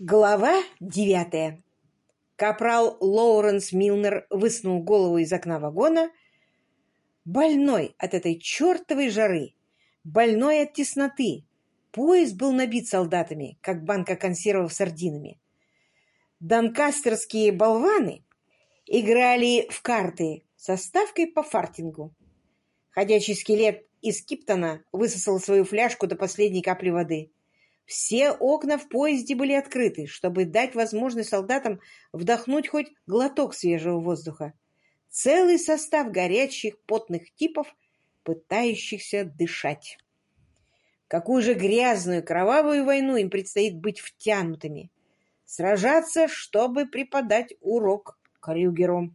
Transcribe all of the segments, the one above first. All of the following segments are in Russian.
Глава девятая. Капрал Лоуренс Милнер высунул голову из окна вагона, больной от этой чертовой жары, больной от тесноты. Поезд был набит солдатами, как банка консервов сардинами. Донкастерские болваны играли в карты со ставкой по фартингу. Ходячий скелет из Киптона высосал свою фляжку до последней капли воды. Все окна в поезде были открыты, чтобы дать возможность солдатам вдохнуть хоть глоток свежего воздуха. Целый состав горячих, потных типов, пытающихся дышать. Какую же грязную, кровавую войну им предстоит быть втянутыми. Сражаться, чтобы преподать урок Крюгеру.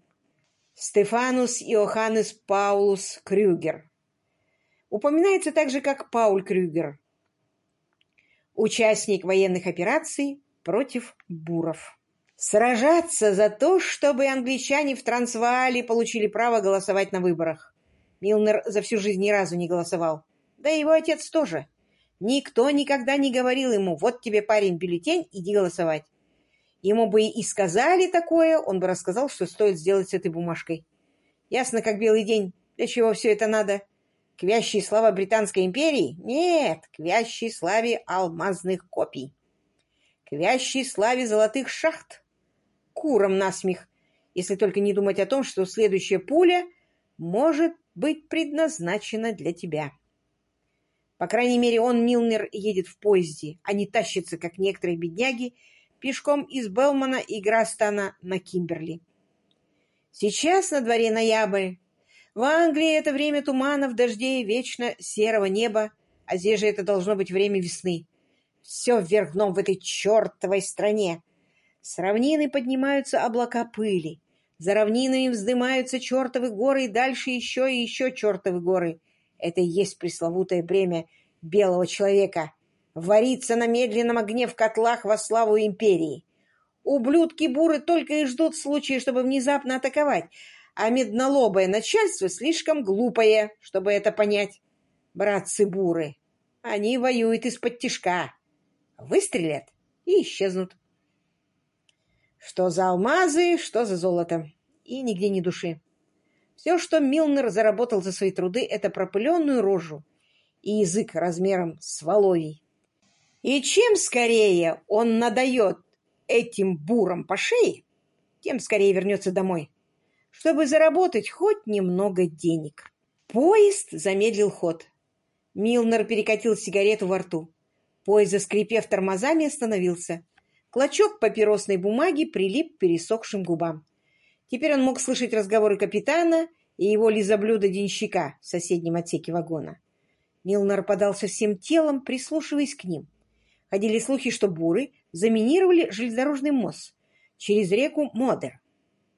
Стефанус Иоханнес Паулус Крюгер. Упоминается также как Пауль Крюгер, участник военных операций против буров. Сражаться за то, чтобы англичане в Трансваале получили право голосовать на выборах. Милнер за всю жизнь ни разу не голосовал. Да и его отец тоже. Никто никогда не говорил ему, вот тебе, парень, бюллетень, иди голосовать. Ему бы и сказали такое, он бы рассказал, что стоит сделать с этой бумажкой. Ясно, как белый день. Для чего все это надо? К вящей славе Британской империи? Нет, к вящей славе алмазных копий. К вящей славе золотых шахт. Куром насмех, если только не думать о том, что следующая пуля может быть предназначена для тебя. По крайней мере, он, Милнер, едет в поезде, а не тащится, как некоторые бедняги, пешком из Белмана и Грастана на Кимберли. Сейчас на дворе ноябрь, в Англии это время туманов, дождей, вечно серого неба, а здесь же это должно быть время весны. Все вверх дном в этой чертовой стране. С равнины поднимаются облака пыли. За равнинами вздымаются чертовы горы, и дальше еще и еще чертовы горы. Это и есть пресловутое бремя белого человека. Варится на медленном огне в котлах во славу империи. Ублюдки-буры только и ждут случая, чтобы внезапно атаковать, а меднолобое начальство слишком глупое, чтобы это понять. Братцы-буры, они воюют из-под тишка. Выстрелят и исчезнут. Что за алмазы, что за золото. И нигде ни души. Все, что Милнер заработал за свои труды, это пропыленную рожу и язык размером с воловий. И чем скорее он надает этим бурам по шее, тем скорее вернется домой чтобы заработать хоть немного денег. Поезд замедлил ход. Милнер перекатил сигарету во рту. Поезд, заскрипев тормозами, остановился. Клочок папиросной бумаги прилип к пересохшим губам. Теперь он мог слышать разговоры капитана и его лизоблюда-денщика в соседнем отсеке вагона. Милнер подался всем телом, прислушиваясь к ним. Ходили слухи, что буры заминировали железнодорожный мост через реку Модер.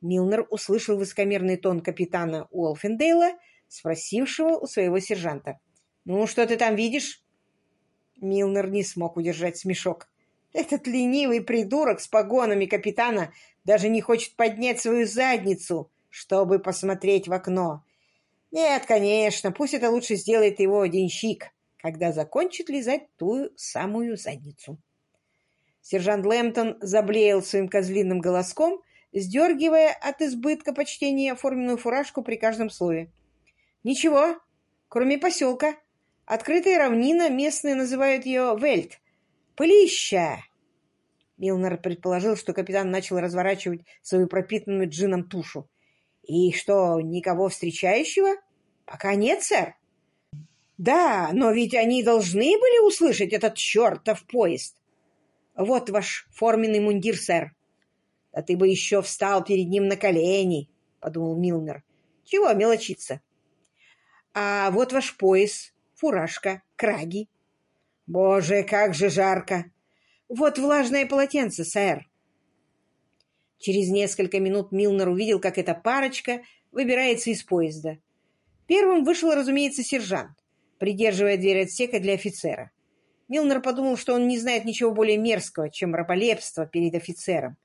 Милнер услышал высокомерный тон капитана Уолфендейла, спросившего у своего сержанта. «Ну, что ты там видишь?» Милнер не смог удержать смешок. «Этот ленивый придурок с погонами капитана даже не хочет поднять свою задницу, чтобы посмотреть в окно. Нет, конечно, пусть это лучше сделает его денщик, когда закончит лизать ту самую задницу». Сержант Лэмптон заблеял своим козлиным голоском сдергивая от избытка почтения оформленную фуражку при каждом слове. «Ничего, кроме поселка. Открытая равнина, местные называют ее Вельт. Пылища!» Милнер предположил, что капитан начал разворачивать свою пропитанную джином тушу. «И что, никого встречающего?» «Пока нет, сэр». «Да, но ведь они должны были услышать этот чертов поезд!» «Вот ваш форменный мундир, сэр. «Да ты бы еще встал перед ним на колени», — подумал Милнер. «Чего мелочиться?» «А вот ваш пояс, фуражка, краги». «Боже, как же жарко!» «Вот влажное полотенце, сэр». Через несколько минут Милнер увидел, как эта парочка выбирается из поезда. Первым вышел, разумеется, сержант, придерживая дверь отсека для офицера. Милнер подумал, что он не знает ничего более мерзкого, чем раболепство перед офицером,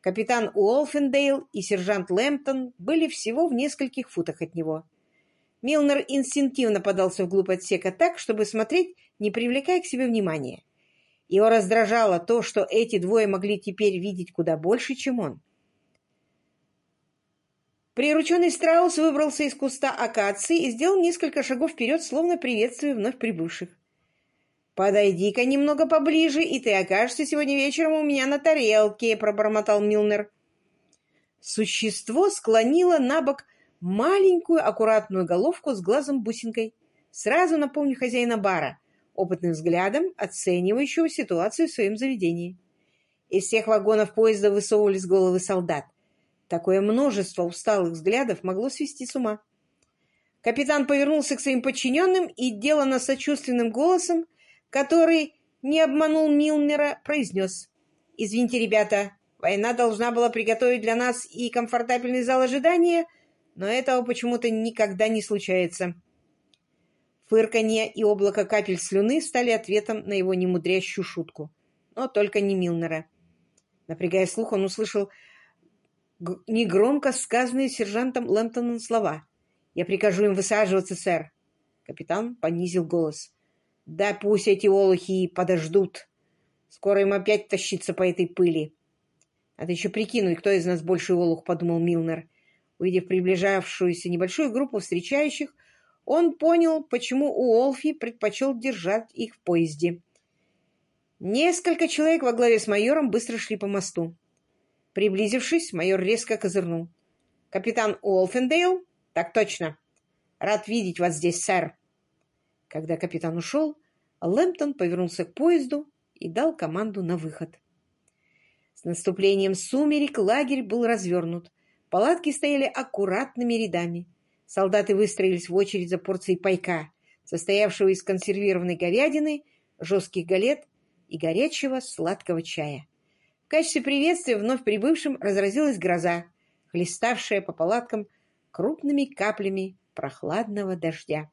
Капитан Уолфендейл и сержант Лэмптон были всего в нескольких футах от него. Милнер инстинктивно подался вглубь отсека так, чтобы смотреть, не привлекая к себе внимания. Его раздражало то, что эти двое могли теперь видеть куда больше, чем он. Прирученный страус выбрался из куста акации и сделал несколько шагов вперед, словно приветствуя вновь прибывших. «Подойди-ка немного поближе, и ты окажешься сегодня вечером у меня на тарелке», — пробормотал Милнер. Существо склонило на бок маленькую аккуратную головку с глазом-бусинкой, сразу напомню хозяина бара, опытным взглядом оценивающего ситуацию в своем заведении. Из всех вагонов поезда высовывались головы солдат. Такое множество усталых взглядов могло свести с ума. Капитан повернулся к своим подчиненным и, делано сочувственным голосом, который не обманул Милнера, произнес. «Извините, ребята, война должна была приготовить для нас и комфортабельный зал ожидания, но этого почему-то никогда не случается». Фырканье и облако капель слюны стали ответом на его немудрящую шутку. Но только не Милнера. Напрягая слух, он услышал негромко сказанные сержантом Лэмптоном слова. «Я прикажу им высаживаться, сэр». Капитан понизил голос. «Да пусть эти олухи подождут. Скоро им опять тащиться по этой пыли». «Надо еще прикинуть, кто из нас больше олух», — подумал Милнер. Увидев приближавшуюся небольшую группу встречающих, он понял, почему Уолфи предпочел держать их в поезде. Несколько человек во главе с майором быстро шли по мосту. Приблизившись, майор резко козырнул. «Капитан Уолфендейл?» «Так точно. Рад видеть вас здесь, сэр». Когда капитан ушел, Лэмптон повернулся к поезду и дал команду на выход. С наступлением сумерек лагерь был развернут. Палатки стояли аккуратными рядами. Солдаты выстроились в очередь за порцией пайка, состоявшего из консервированной говядины, жестких галет и горячего сладкого чая. В качестве приветствия вновь прибывшим разразилась гроза, хлеставшая по палаткам крупными каплями прохладного дождя.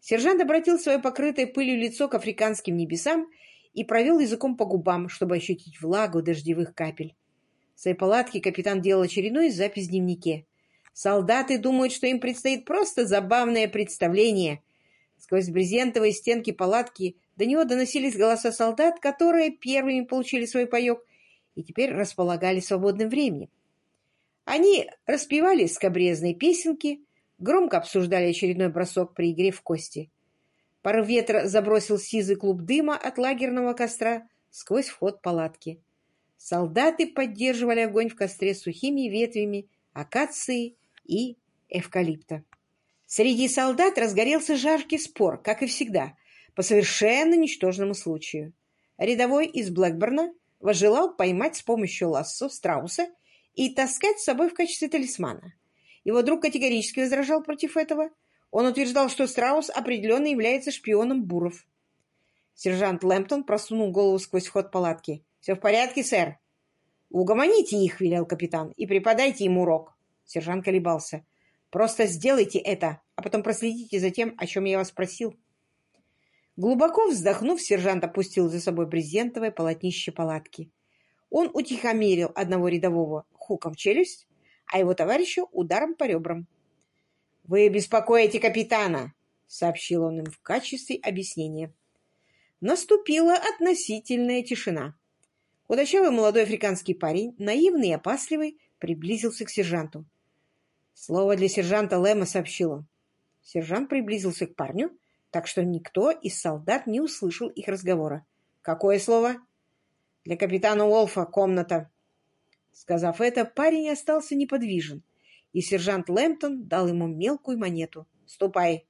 Сержант обратил свое покрытое пылью лицо к африканским небесам и провел языком по губам, чтобы ощутить влагу дождевых капель. В своей палатке капитан делал очередную запись в дневнике. Солдаты думают, что им предстоит просто забавное представление. Сквозь брезентовые стенки палатки до него доносились голоса солдат, которые первыми получили свой паек и теперь располагали свободным временем. Они распевали скобрезные песенки, громко обсуждали очередной бросок при игре в кости. Порыв ветра забросил сизый клуб дыма от лагерного костра сквозь вход палатки. Солдаты поддерживали огонь в костре сухими ветвями акации и эвкалипта. Среди солдат разгорелся жаркий спор, как и всегда, по совершенно ничтожному случаю. Рядовой из Блэкборна возжелал поймать с помощью лассо страуса и таскать с собой в качестве талисмана. Его друг категорически возражал против этого. Он утверждал, что страус определенно является шпионом буров. Сержант Лэмптон просунул голову сквозь ход палатки. «Все в порядке, сэр?» «Угомоните их», — велел капитан, — «и преподайте им урок». Сержант колебался. «Просто сделайте это, а потом проследите за тем, о чем я вас просил». Глубоко вздохнув, сержант опустил за собой брезентовое полотнище палатки. Он утихомирил одного рядового хуком в челюсть, а его товарища ударом по ребрам. «Вы беспокоите капитана!» — сообщил он им в качестве объяснения. Наступила относительная тишина. Худощавый молодой африканский парень, наивный и опасливый, приблизился к сержанту. Слово для сержанта Лэма сообщил он. Сержант приблизился к парню, так что никто из солдат не услышал их разговора. «Какое слово?» «Для капитана Уолфа комната». Сказав это, парень остался неподвижен, и сержант Лэмптон дал ему мелкую монету. «Ступай».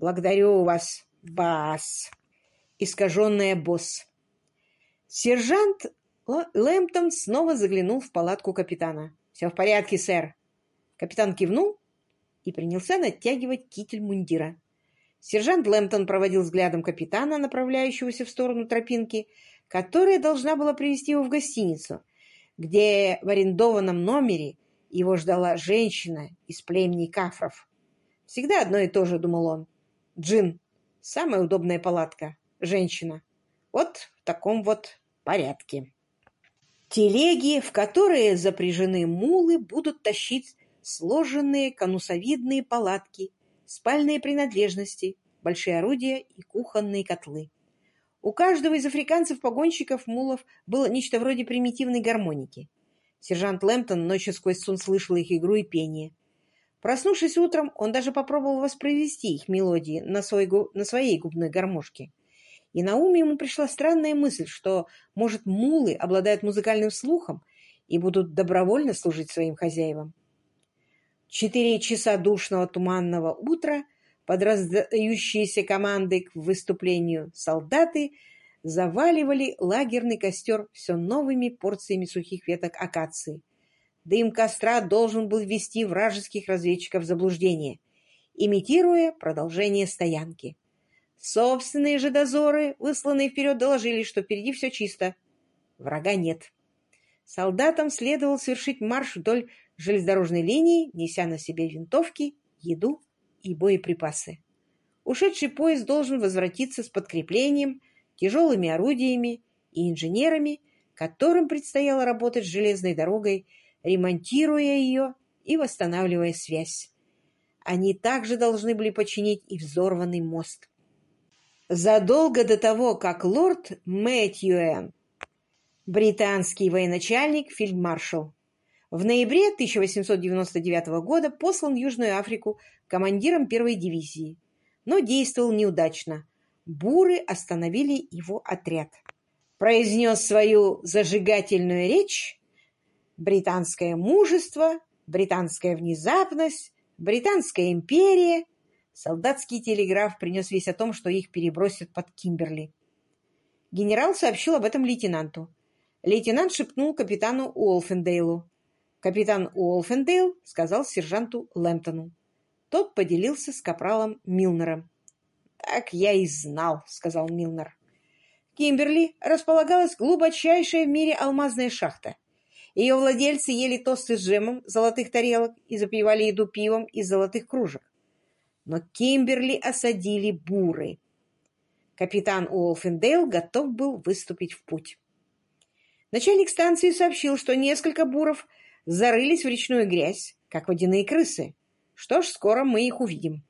«Благодарю вас, бас». Искаженная босс. Сержант Лэмптон снова заглянул в палатку капитана. «Все в порядке, сэр. Капитан кивнул и принялся натягивать китель мундира. Сержант Лэмптон проводил взглядом капитана, направляющегося в сторону тропинки, которая должна была привести его в гостиницу, где в арендованном номере его ждала женщина из племени кафров. Всегда одно и то же, думал он. Джин. Самая удобная палатка. Женщина. Вот в таком вот порядке. Телеги, в которые запряжены мулы, будут тащить сложенные конусовидные палатки, спальные принадлежности, большие орудия и кухонные котлы. У каждого из африканцев-погонщиков-мулов было нечто вроде примитивной гармоники. Сержант Лэмптон ночью сквозь сон слышал их игру и пение. Проснувшись утром, он даже попробовал воспроизвести их мелодии на, свой, на своей губной гармошке. И на ум ему пришла странная мысль, что, может, мулы обладают музыкальным слухом и будут добровольно служить своим хозяевам. Четыре часа душного туманного утра под раздающиеся команды к выступлению солдаты заваливали лагерный костер все новыми порциями сухих веток акации. Дым костра должен был ввести вражеских разведчиков в заблуждение, имитируя продолжение стоянки. Собственные же дозоры, высланные вперед, доложили, что впереди все чисто. Врага нет. Солдатам следовало совершить марш вдоль железнодорожной линии, неся на себе винтовки, еду и боеприпасы. Ушедший поезд должен возвратиться с подкреплением, тяжелыми орудиями и инженерами, которым предстояло работать с железной дорогой, ремонтируя ее и восстанавливая связь. Они также должны были починить и взорванный мост. Задолго до того, как лорд Мэтьюэн, британский военачальник, фельдмаршал, в ноябре 1899 года послан в Южную Африку командиром первой дивизии, но действовал неудачно. Буры остановили его отряд. Произнес свою зажигательную речь «Британское мужество», «Британская внезапность», «Британская империя». Солдатский телеграф принес весть о том, что их перебросят под Кимберли. Генерал сообщил об этом лейтенанту. Лейтенант шепнул капитану Уолфендейлу. Капитан Уолфендейл сказал сержанту Лэмптону. Тот поделился с капралом Милнером. «Так я и знал», — сказал Милнер. Кимберли располагалась глубочайшая в мире алмазная шахта. Ее владельцы ели тосты с джемом золотых тарелок и запивали еду пивом из золотых кружек. Но Кимберли осадили буры. Капитан Уолфендейл готов был выступить в путь. Начальник станции сообщил, что несколько буров зарылись в речную грязь, как водяные крысы. Что ж, скоро мы их увидим.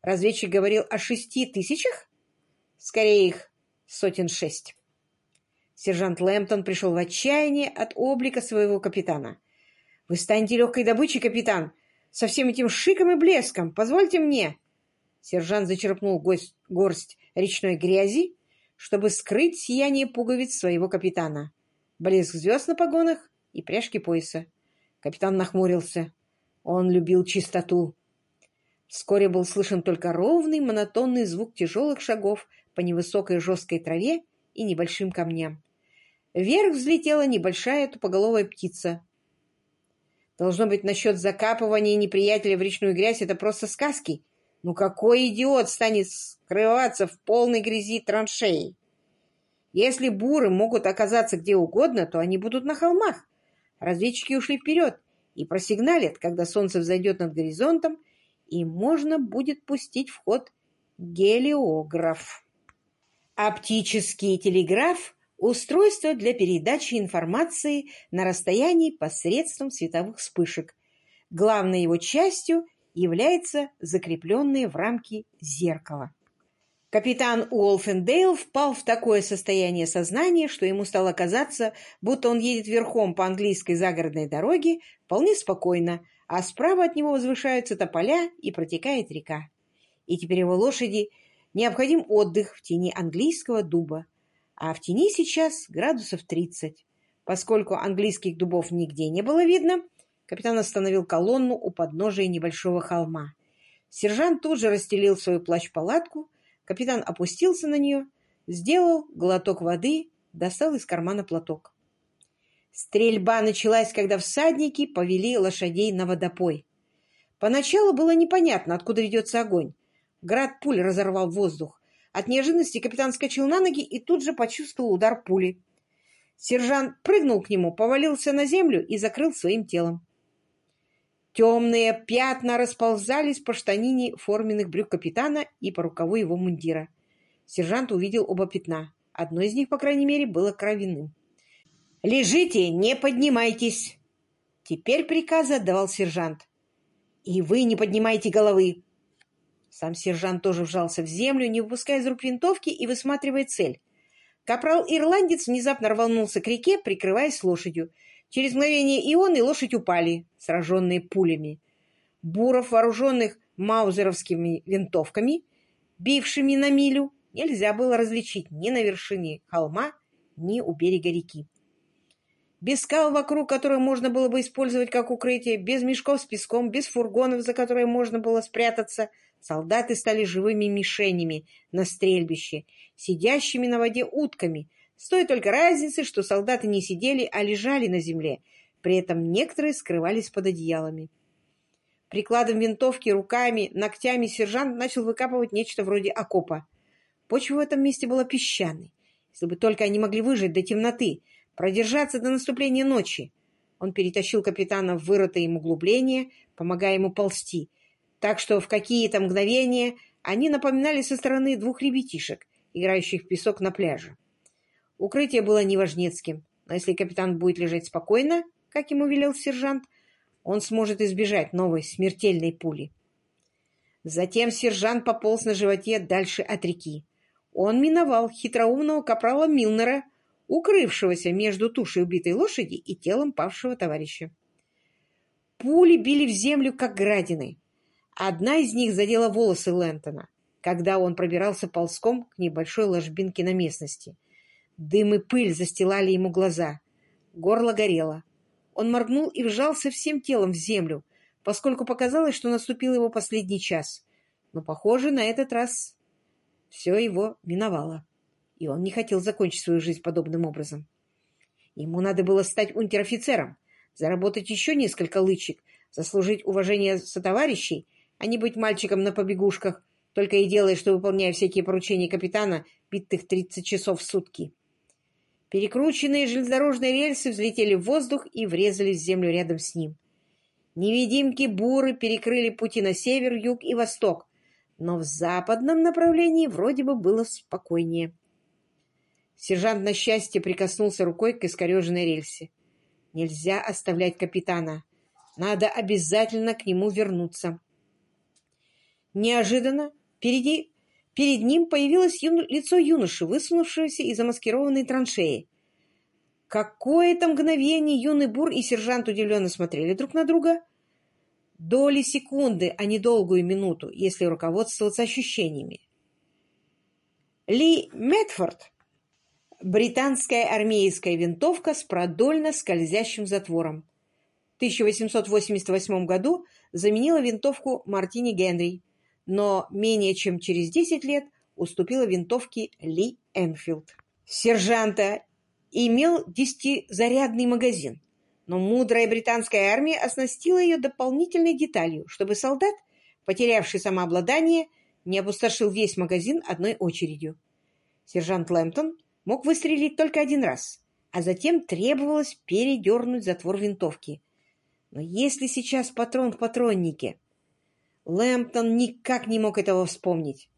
Разведчик говорил о шести тысячах? Скорее их сотен шесть. Сержант Лэмптон пришел в отчаяние от облика своего капитана. «Вы станете легкой добычей, капитан, со всем этим шиком и блеском. Позвольте мне!» Сержант зачерпнул гость, горсть речной грязи, чтобы скрыть сияние пуговиц своего капитана, блеск звезд на погонах и пряжки пояса. Капитан нахмурился. Он любил чистоту. Вскоре был слышен только ровный, монотонный звук тяжелых шагов по невысокой жесткой траве и небольшим камням. Вверх взлетела небольшая тупоголовая птица. Должно быть, насчет закапывания неприятеля в речную грязь это просто сказки. Ну какой идиот станет скрываться в полной грязи траншеи? Если буры могут оказаться где угодно, то они будут на холмах. Разведчики ушли вперед и просигналят, когда солнце взойдет над горизонтом, и можно будет пустить в ход гелиограф. Оптический телеграф – устройство для передачи информации на расстоянии посредством световых вспышек. Главной его частью является закрепленное в рамке зеркало. Капитан Уолфендейл впал в такое состояние сознания, что ему стало казаться, будто он едет верхом по английской загородной дороге вполне спокойно, а справа от него возвышаются тополя и протекает река. И теперь его лошади необходим отдых в тени английского дуба, а в тени сейчас градусов 30. Поскольку английских дубов нигде не было видно, капитан остановил колонну у подножия небольшого холма. Сержант тут же расстелил свою плащ-палатку, Капитан опустился на нее, сделал глоток воды, достал из кармана платок. Стрельба началась, когда всадники повели лошадей на водопой. Поначалу было непонятно, откуда ведется огонь. Град пуль разорвал воздух. От неожиданности капитан скочил на ноги и тут же почувствовал удар пули. Сержант прыгнул к нему, повалился на землю и закрыл своим телом. Темные пятна расползались по штанине форменных брюк капитана и по рукаву его мундира. Сержант увидел оба пятна. Одно из них, по крайней мере, было кровяным. «Лежите, не поднимайтесь!» Теперь приказы отдавал сержант. «И вы не поднимайте головы!» Сам сержант тоже вжался в землю, не выпуская из рук винтовки и высматривая цель. Капрал-ирландец внезапно рванулся к реке, прикрываясь лошадью. Через мгновение и он, и лошадь упали, сраженные пулями. Буров, вооруженных маузеровскими винтовками, бившими на милю, нельзя было различить ни на вершине холма, ни у берега реки. Без скал вокруг, которые можно было бы использовать как укрытие, без мешков с песком, без фургонов, за которые можно было спрятаться, солдаты стали живыми мишенями на стрельбище, сидящими на воде утками, с той только разницей, что солдаты не сидели, а лежали на земле, при этом некоторые скрывались под одеялами. Прикладом винтовки, руками, ногтями сержант начал выкапывать нечто вроде окопа. Почва в этом месте была песчаной. Если бы только они могли выжить до темноты, продержаться до наступления ночи. Он перетащил капитана в вырытое им углубление, помогая ему ползти, так что в какие-то мгновения они напоминали со стороны двух ребятишек, играющих в песок на пляже. Укрытие было неважнецким, но если капитан будет лежать спокойно, как ему велел сержант, он сможет избежать новой смертельной пули. Затем сержант пополз на животе дальше от реки. Он миновал хитроумного капрала Милнера, укрывшегося между тушей убитой лошади и телом павшего товарища. Пули били в землю, как градины. Одна из них задела волосы Лэнтона, когда он пробирался ползком к небольшой ложбинке на местности. Дым и пыль застилали ему глаза. Горло горело. Он моргнул и вжался всем телом в землю, поскольку показалось, что наступил его последний час. Но, похоже, на этот раз все его миновало, и он не хотел закончить свою жизнь подобным образом. Ему надо было стать унтер-офицером, заработать еще несколько лычек, заслужить уважение сотоварищей, а не быть мальчиком на побегушках, только и делая, что выполняя всякие поручения капитана, битых 30 часов в сутки. Перекрученные железнодорожные рельсы взлетели в воздух и врезались в землю рядом с ним. Невидимки буры перекрыли пути на север, юг и восток, но в западном направлении вроде бы было спокойнее. Сержант на счастье прикоснулся рукой к искореженной рельсе. Нельзя оставлять капитана. Надо обязательно к нему вернуться. Неожиданно впереди Перед ним появилось ю... лицо юноши, высунувшегося из замаскированной траншеи. Какое-то мгновение юный бур и сержант удивленно смотрели друг на друга. Доли секунды, а не долгую минуту, если руководствоваться ощущениями. Ли Метфорд. Британская армейская винтовка с продольно скользящим затвором. В 1888 году заменила винтовку Мартини Генри но менее чем через 10 лет уступила винтовке Ли Энфилд. Сержанта имел десятизарядный магазин, но мудрая британская армия оснастила ее дополнительной деталью, чтобы солдат, потерявший самообладание, не опустошил весь магазин одной очередью. Сержант Лэмптон мог выстрелить только один раз, а затем требовалось передернуть затвор винтовки. Но если сейчас патрон в патроннике Лэмптон никак не мог этого вспомнить.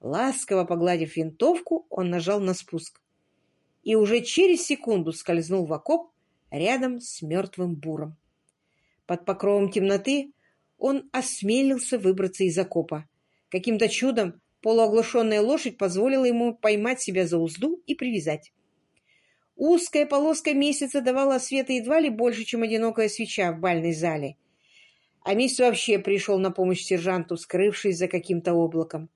Ласково погладив винтовку, он нажал на спуск. И уже через секунду скользнул в окоп рядом с мертвым буром. Под покровом темноты он осмелился выбраться из окопа. Каким-то чудом полуоглушенная лошадь позволила ему поймать себя за узду и привязать. Узкая полоска месяца давала света едва ли больше, чем одинокая свеча в бальной зале, а мисс вообще пришел на помощь сержанту, скрывшись за каким-то облаком.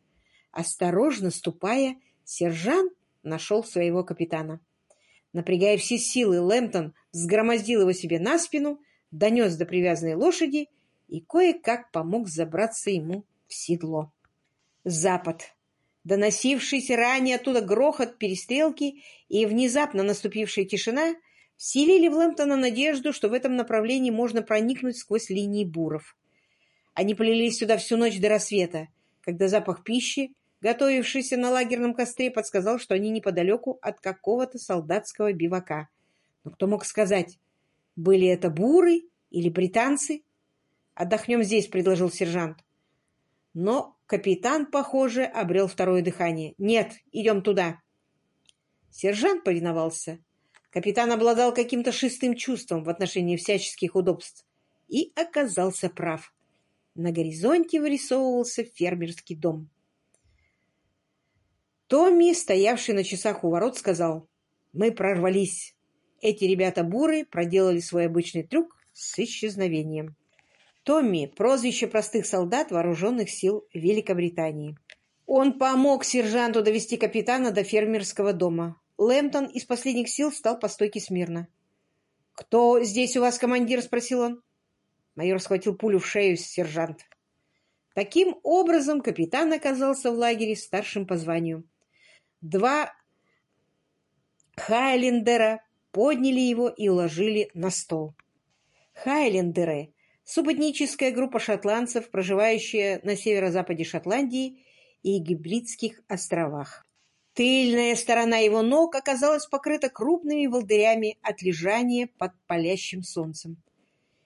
Осторожно ступая, сержант нашел своего капитана. Напрягая все силы, Лэмптон взгромоздил его себе на спину, донес до привязанной лошади и кое-как помог забраться ему в седло. Запад. Доносившийся ранее оттуда грохот перестрелки и внезапно наступившая тишина — вселили в Лэмптона надежду, что в этом направлении можно проникнуть сквозь линии буров. Они полились сюда всю ночь до рассвета, когда запах пищи, готовившийся на лагерном костре, подсказал, что они неподалеку от какого-то солдатского бивака. Но кто мог сказать, были это буры или британцы? «Отдохнем здесь», — предложил сержант. Но капитан, похоже, обрел второе дыхание. «Нет, идем туда». Сержант повиновался. Капитан обладал каким-то шестым чувством в отношении всяческих удобств и оказался прав. На горизонте вырисовывался фермерский дом. Томми, стоявший на часах у ворот, сказал, «Мы прорвались. Эти ребята-буры проделали свой обычный трюк с исчезновением». Томми – прозвище простых солдат вооруженных сил Великобритании. Он помог сержанту довести капитана до фермерского дома. Лэмптон из последних сил стал по стойке смирно. «Кто здесь у вас командир?» – спросил он. Майор схватил пулю в шею сержант. Таким образом, капитан оказался в лагере старшим по званию. Два Хайлендера подняли его и уложили на стол. Хайлендеры – субэтническая группа шотландцев, проживающая на северо-западе Шотландии и Гибридских островах. Тыльная сторона его ног оказалась покрыта крупными волдырями от лежания под палящим солнцем.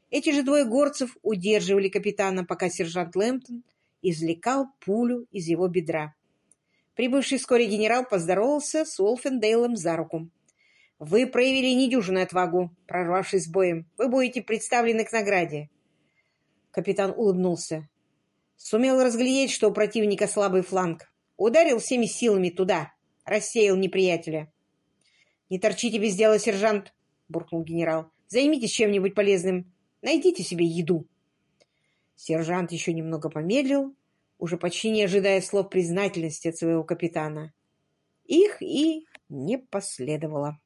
Эти же двое горцев удерживали капитана, пока сержант Лэмптон извлекал пулю из его бедра. Прибывший вскоре генерал поздоровался с Уолфендейлом за руку. «Вы проявили недюжинную отвагу, прорвавшись с боем. Вы будете представлены к награде». Капитан улыбнулся. Сумел разглядеть, что у противника слабый фланг. Ударил всеми силами туда, рассеял неприятеля. «Не торчите без дела, сержант!» — буркнул генерал. «Займитесь чем-нибудь полезным. Найдите себе еду». Сержант еще немного помедлил, уже почти не ожидая слов признательности от своего капитана. Их и не последовало.